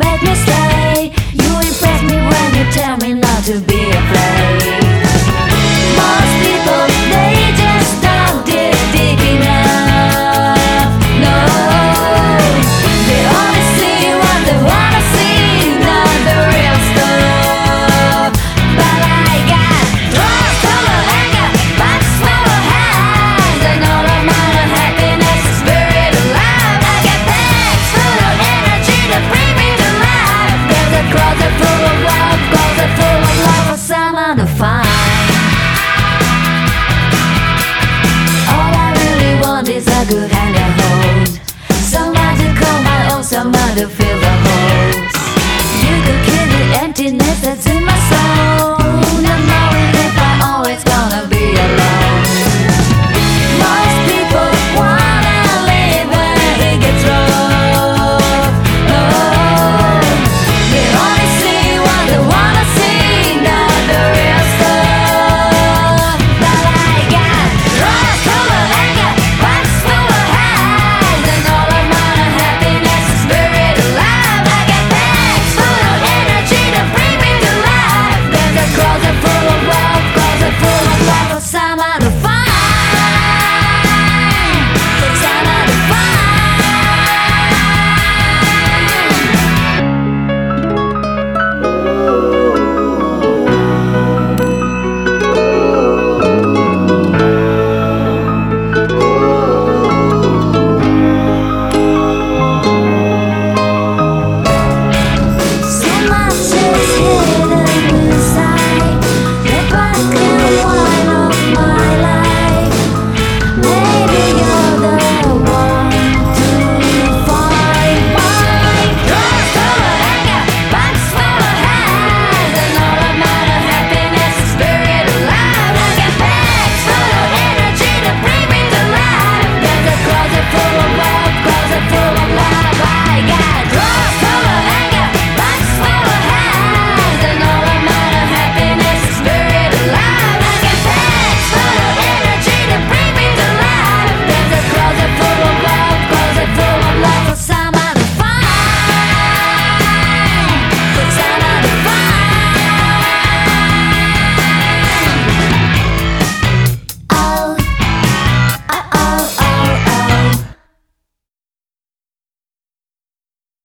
make me strong.